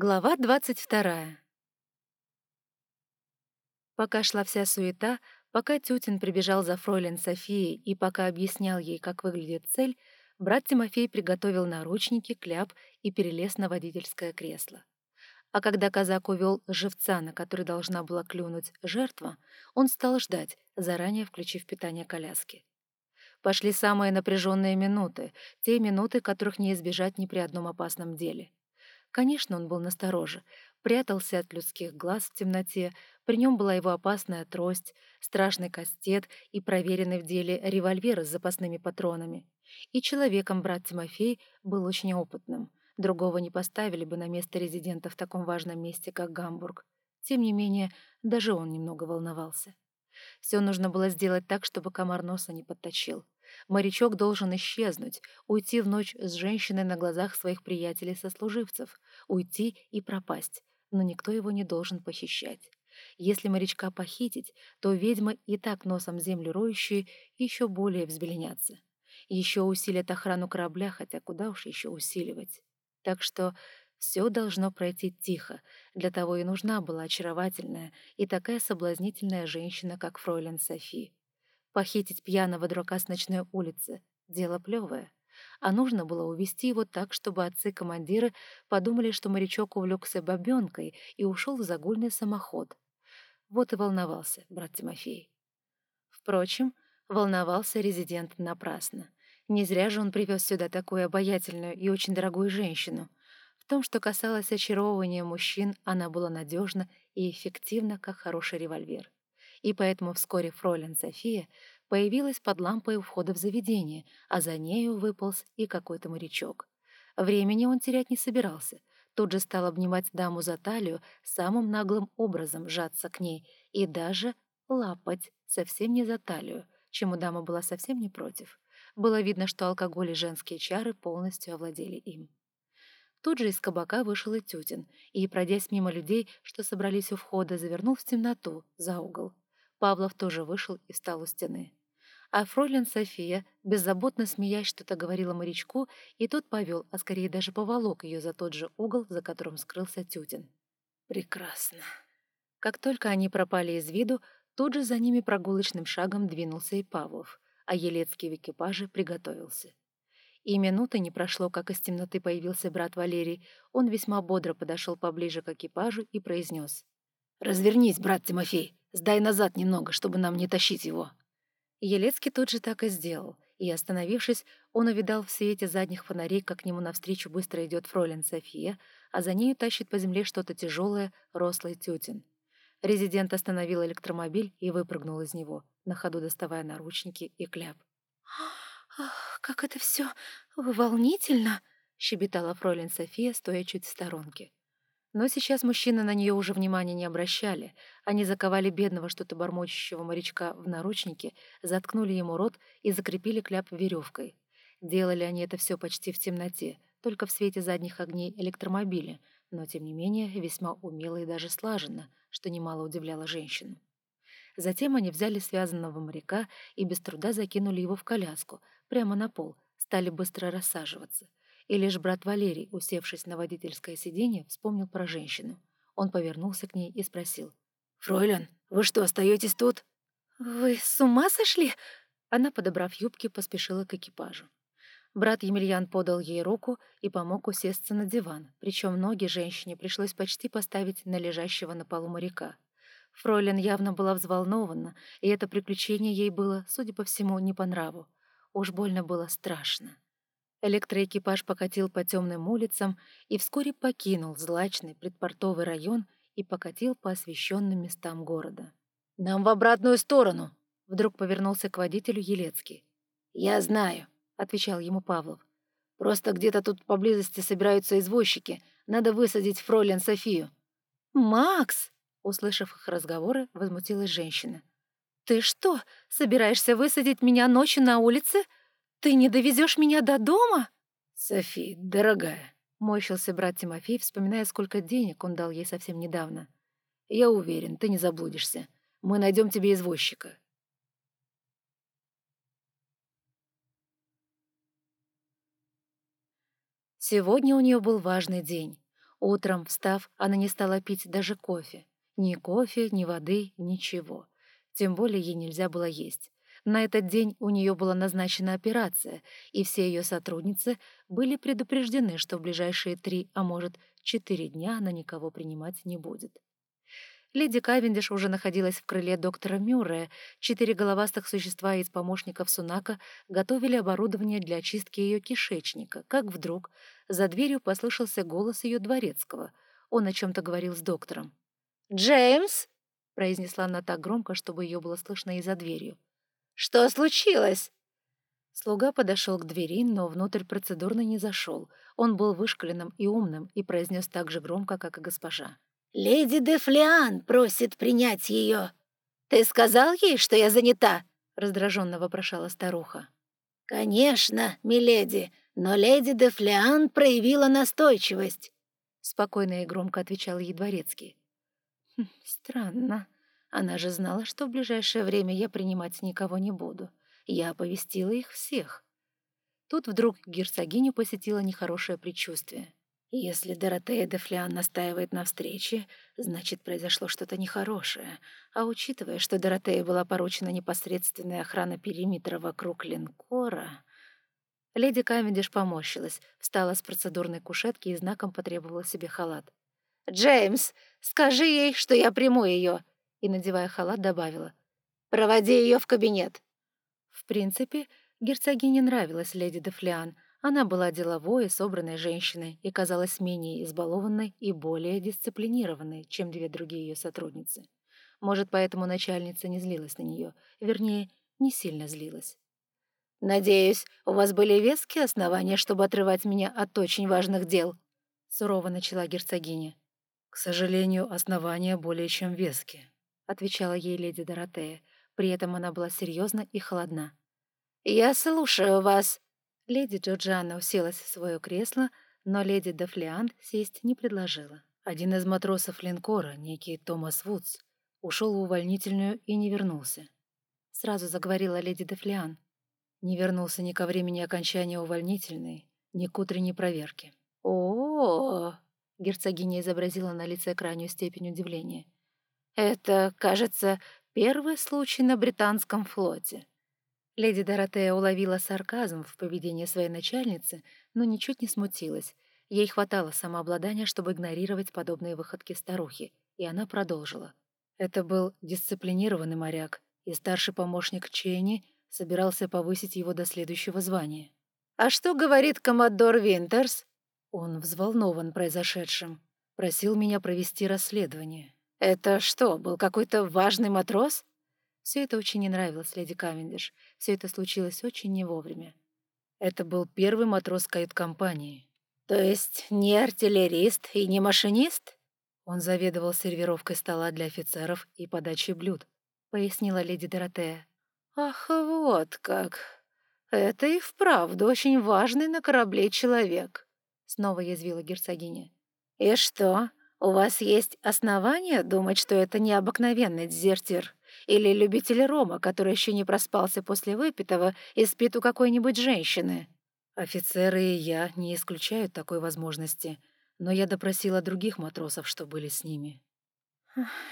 Глава двадцать вторая. Пока шла вся суета, пока Тютин прибежал за фройлен Софией и пока объяснял ей, как выглядит цель, брат Тимофей приготовил наручники, кляп и перелез на водительское кресло. А когда казак увел живца, на который должна была клюнуть жертва, он стал ждать, заранее включив питание коляски. Пошли самые напряженные минуты, те минуты, которых не избежать ни при одном опасном деле — Конечно, он был настороже, прятался от людских глаз в темноте, при нем была его опасная трость, страшный кастет и проверенный в деле револьвер с запасными патронами. И человеком брат Тимофей был очень опытным. Другого не поставили бы на место резидента в таком важном месте, как Гамбург. Тем не менее, даже он немного волновался. Все нужно было сделать так, чтобы комар носа не подточил. Морячок должен исчезнуть, уйти в ночь с женщиной на глазах своих приятелей-сослуживцев, уйти и пропасть, но никто его не должен похищать. Если морячка похитить, то ведьмы, и так носом землю роющие, еще более взбеленятся. Еще усилят охрану корабля, хотя куда уж еще усиливать. Так что все должно пройти тихо, для того и нужна была очаровательная и такая соблазнительная женщина, как фройлен Софи. Похитить пьяного дурака с ночной улицы — дело плевое. А нужно было увести его так, чтобы отцы-командиры подумали, что морячок увлекся бабенкой и ушел в загульный самоход. Вот и волновался брат Тимофей. Впрочем, волновался резидент напрасно. Не зря же он привез сюда такую обаятельную и очень дорогую женщину. В том, что касалось очаровывания мужчин, она была надежна и эффективна, как хороший револьвер и поэтому вскоре фройлен София появилась под лампой у входа в заведение, а за нею выполз и какой-то морячок. Времени он терять не собирался. Тут же стал обнимать даму за талию, самым наглым образом жаться к ней и даже лапать, совсем не за талию, чему дама была совсем не против. Было видно, что алкоголь и женские чары полностью овладели им. Тут же из кабака вышел и Тютин, и, пройдясь мимо людей, что собрались у входа, завернул в темноту, за угол. Павлов тоже вышел и встал у стены. А фройлен София, беззаботно смеясь, что-то говорила морячку, и тот повел, а скорее даже поволок ее за тот же угол, за которым скрылся Тютин. Прекрасно. Как только они пропали из виду, тут же за ними прогулочным шагом двинулся и Павлов, а Елецкий в экипаже приготовился. И минуты не прошло, как из темноты появился брат Валерий. Он весьма бодро подошел поближе к экипажу и произнес. «Развернись, брат Тимофей!» Сдай назад немного, чтобы нам не тащить его». Елецкий тут же так и сделал, и, остановившись, он увидал в свете задних фонарей, как к нему навстречу быстро идет фройлен София, а за нею тащит по земле что-то тяжелое, рослый тютин. Резидент остановил электромобиль и выпрыгнул из него, на ходу доставая наручники и кляп. «Ах, как это все волнительно!» — щебетала фройлен София, стоя чуть в сторонке. Но сейчас мужчины на нее уже внимания не обращали. Они заковали бедного что-то бормочущего морячка в наручники, заткнули ему рот и закрепили кляп веревкой. Делали они это все почти в темноте, только в свете задних огней электромобиля, но, тем не менее, весьма умело и даже слаженно, что немало удивляло женщину. Затем они взяли связанного моряка и без труда закинули его в коляску, прямо на пол, стали быстро рассаживаться — и лишь брат Валерий, усевшись на водительское сиденье, вспомнил про женщину. Он повернулся к ней и спросил. «Фройлен, вы что, остаетесь тут?» «Вы с ума сошли?» Она, подобрав юбки, поспешила к экипажу. Брат Емельян подал ей руку и помог усесться на диван, причем ноги женщине пришлось почти поставить на лежащего на полу моряка. Фройлен явно была взволнована, и это приключение ей было, судя по всему, не по нраву. Уж больно было страшно. Электроэкипаж покатил по темным улицам и вскоре покинул злачный предпортовый район и покатил по освещенным местам города. «Нам в обратную сторону!» — вдруг повернулся к водителю Елецкий. «Я знаю», — отвечал ему Павлов. «Просто где-то тут поблизости собираются извозчики. Надо высадить фройлен Софию». «Макс!» — услышав их разговоры, возмутилась женщина. «Ты что, собираешься высадить меня ночью на улице?» «Ты не довезешь меня до дома?» «Софи, дорогая», — морщился брат Тимофей, вспоминая, сколько денег он дал ей совсем недавно. «Я уверен, ты не заблудишься. Мы найдем тебе извозчика». Сегодня у нее был важный день. Утром, встав, она не стала пить даже кофе. Ни кофе, ни воды, ничего. Тем более ей нельзя было есть. На этот день у нее была назначена операция, и все ее сотрудницы были предупреждены, что в ближайшие три, а может, четыре дня она никого принимать не будет. Леди Кавендиш уже находилась в крыле доктора Мюррея. Четыре головастых существа из помощников Сунака готовили оборудование для очистки ее кишечника, как вдруг за дверью послышался голос ее дворецкого. Он о чем-то говорил с доктором. «Джеймс!» — произнесла она так громко, чтобы ее было слышно и за дверью. «Что случилось?» Слуга подошел к двери, но внутрь процедурно не зашел. Он был вышкаленным и умным и произнес так же громко, как и госпожа. «Леди де Флиан просит принять ее. Ты сказал ей, что я занята?» — раздраженно вопрошала старуха. «Конечно, миледи, но леди де Флиан проявила настойчивость», — спокойно и громко отвечал ей дворецкий. «Хм, «Странно. Она же знала, что в ближайшее время я принимать никого не буду. Я оповестила их всех». Тут вдруг герцогиню посетило нехорошее предчувствие. Если Доротея де Флиан настаивает на встрече, значит, произошло что-то нехорошее. А учитывая, что Доротея была поручена непосредственная охрана периметра вокруг линкора... Леди Кавендиш поморщилась, встала с процедурной кушетки и знаком потребовала себе халат. «Джеймс, скажи ей, что я приму ее!» И, надевая халат, добавила. «Проводи ее в кабинет!» В принципе, герцогине нравилась леди де Флиан — она была деловой и собранной женщиной и казалась менее избалованной и более дисциплинированной, чем две другие ее сотрудницы. Может, поэтому начальница не злилась на нее, вернее, не сильно злилась. «Надеюсь, у вас были веские основания, чтобы отрывать меня от очень важных дел», — сурово начала герцогиня. «К сожалению, основания более чем веские», — отвечала ей леди Доротея. При этом она была серьезна и холодна. «Я слушаю вас», Леди Джорджиана уселась в свое кресло, но леди Дафлиант сесть не предложила. Один из матросов линкора, некий Томас Вудс, ушел в увольнительную и не вернулся. Сразу заговорила леди Дефлиан. Не вернулся ни ко времени окончания увольнительной, ни к утренней проверке. О, -о, -о, герцогиня изобразила на лице крайнюю степень удивления. Это, кажется, первый случай на британском флоте. Леди Доротея уловила сарказм в поведении своей начальницы, но ничуть не смутилась. Ей хватало самообладания, чтобы игнорировать подобные выходки старухи, и она продолжила. Это был дисциплинированный моряк, и старший помощник Чейни собирался повысить его до следующего звания. «А что говорит коммодор Винтерс?» Он взволнован произошедшим. Просил меня провести расследование. «Это что, был какой-то важный матрос?» Все это очень не нравилось леди Кавендиш. Все это случилось очень не вовремя. Это был первый матрос кают-компании. То есть не артиллерист и не машинист? Он заведовал сервировкой стола для офицеров и подачей блюд, пояснила леди Доротея. Ах, вот как. Это и вправду очень важный на корабле человек, снова язвила герцогиня. И что, у вас есть основания думать, что это необыкновенный дезертир? Или любитель рома, который еще не проспался после выпитого и спит у какой-нибудь женщины. Офицеры и я не исключают такой возможности, но я допросила других матросов, что были с ними.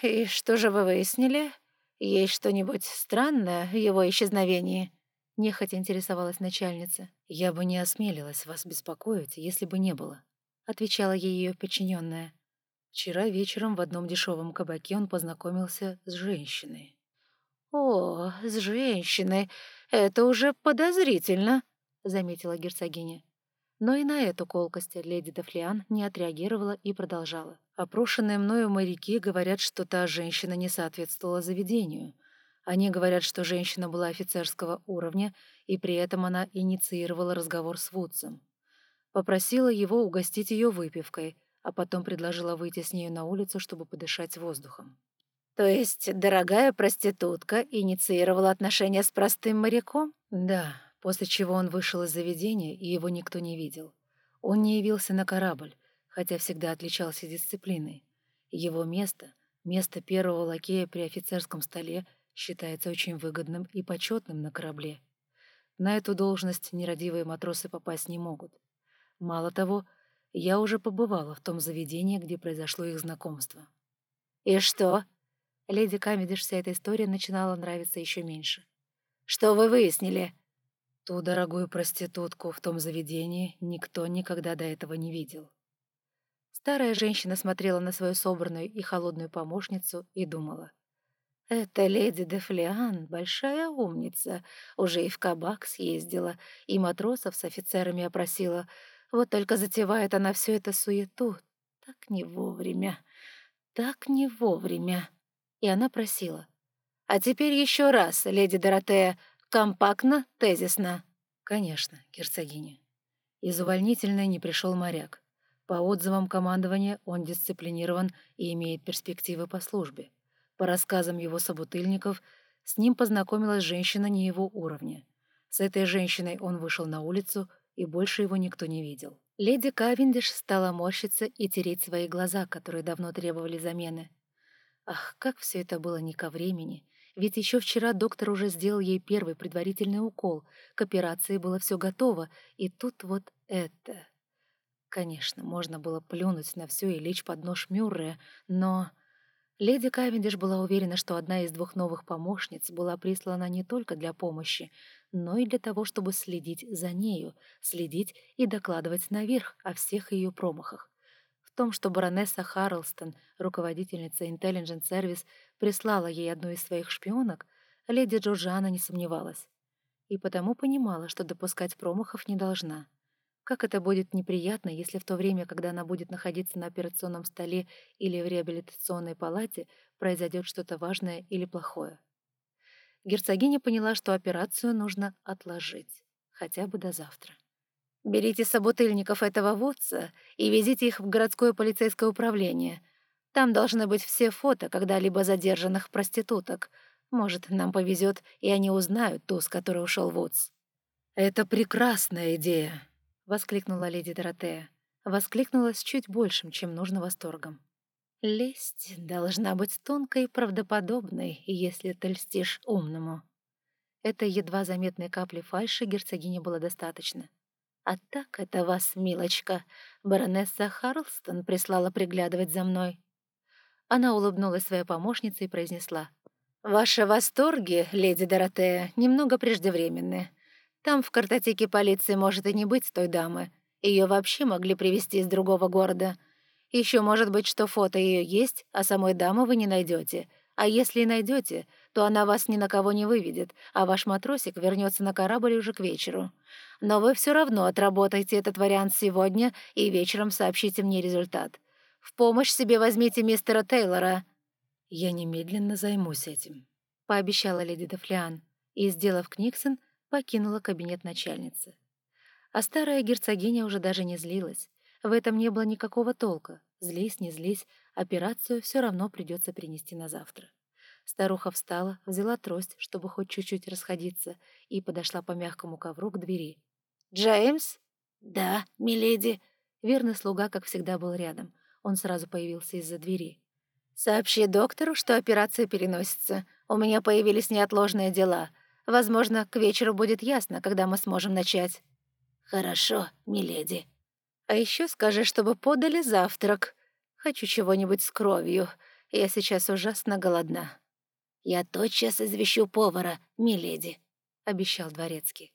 «И что же вы выяснили? Есть что-нибудь странное в его исчезновении?» — нехотя интересовалась начальница. «Я бы не осмелилась вас беспокоить, если бы не было», — отвечала ей ее подчиненная. Вчера вечером в одном дешевом кабаке он познакомился с женщиной. «О, с женщиной! Это уже подозрительно!» — заметила герцогиня. Но и на эту колкость леди Дафлиан не отреагировала и продолжала. «Опрошенные мною моряки говорят, что та женщина не соответствовала заведению. Они говорят, что женщина была офицерского уровня, и при этом она инициировала разговор с Вудсом. Попросила его угостить ее выпивкой — а потом предложила выйти с нею на улицу, чтобы подышать воздухом. «То есть дорогая проститутка инициировала отношения с простым моряком?» «Да, после чего он вышел из заведения, и его никто не видел. Он не явился на корабль, хотя всегда отличался дисциплиной. Его место, место первого лакея при офицерском столе, считается очень выгодным и почетным на корабле. На эту должность нерадивые матросы попасть не могут. Мало того, Я уже побывала в том заведении, где произошло их знакомство. «И что?» Леди Камедиш вся эта история начинала нравиться еще меньше. «Что вы выяснили?» Ту дорогую проститутку в том заведении никто никогда до этого не видел. Старая женщина смотрела на свою собранную и холодную помощницу и думала. «Эта леди де Флиан большая умница, уже и в кабак съездила, и матросов с офицерами опросила. Вот только затевает она всю эту суету. Так не вовремя, так не вовремя». И она просила. «А теперь еще раз, леди Доротея, компактно, тезисно». «Конечно, герцогиня». Из увольнительной не пришел моряк. По отзывам командования он дисциплинирован и имеет перспективы по службе. По рассказам его собутыльников, с ним познакомилась женщина не его уровня. С этой женщиной он вышел на улицу, и больше его никто не видел. Леди Кавендиш стала морщиться и тереть свои глаза, которые давно требовали замены. Ах, как все это было не ко времени. Ведь еще вчера доктор уже сделал ей первый предварительный укол, к операции было все готово, и тут вот это. Конечно, можно было плюнуть на все и лечь под нож Мюррея, но... Леди Кавендиш была уверена, что одна из двух новых помощниц была прислана не только для помощи, но и для того, чтобы следить за нею, следить и докладывать наверх о всех ее промахах. В том, что баронесса Харлстон, руководительница Intelligence Service, прислала ей одну из своих шпионок, леди Джорджана не сомневалась. И потому понимала, что допускать промахов не должна. Как это будет неприятно, если в то время, когда она будет находиться на операционном столе или в реабилитационной палате, произойдет что-то важное или плохое. Герцогиня поняла, что операцию нужно отложить, хотя бы до завтра. «Берите собутыльников этого Вудса и везите их в городское полицейское управление. Там должны быть все фото когда-либо задержанных проституток. Может, нам повезет, и они узнают ту, с которой ушел Вудс». «Это прекрасная идея», воскликнула леди Доротея. Воскликнула с чуть большим, чем нужно восторгом. «Лесть должна быть тонкой и правдоподобной, если ты льстишь умному». Этой едва заметной капли фальши герцогине было достаточно. «А так это вас, милочка, баронесса Харлстон прислала приглядывать за мной». Она улыбнулась своей помощнице и произнесла. «Ваши восторги, леди Доротея, немного преждевременны. Там в картотеке полиции может и не быть той дамы. Ее вообще могли привезти из другого города. Еще может быть, что фото ее есть, а самой дамы вы не найдете. А если и найдете, то она вас ни на кого не выведет, а ваш матросик вернется на корабль уже к вечеру. Но вы все равно отработайте этот вариант сегодня и вечером сообщите мне результат. В помощь себе возьмите мистера Тейлора». «Я немедленно займусь этим», — пообещала леди Дефлиан. И, сделав Книксон, покинула кабинет начальницы. А старая герцогиня уже даже не злилась. В этом не было никакого толка. Злись, не злись, операцию все равно придется принести на завтра. Старуха встала, взяла трость, чтобы хоть чуть-чуть расходиться, и подошла по мягкому ковру к двери. «Джеймс?» «Да, миледи». Верный слуга, как всегда, был рядом. Он сразу появился из-за двери. «Сообщи доктору, что операция переносится. У меня появились неотложные дела. Возможно, к вечеру будет ясно, когда мы сможем начать». «Хорошо, миледи». «А еще скажи, чтобы подали завтрак. Хочу чего-нибудь с кровью. Я сейчас ужасно голодна». «Я тотчас извещу повара, миледи», — обещал дворецкий.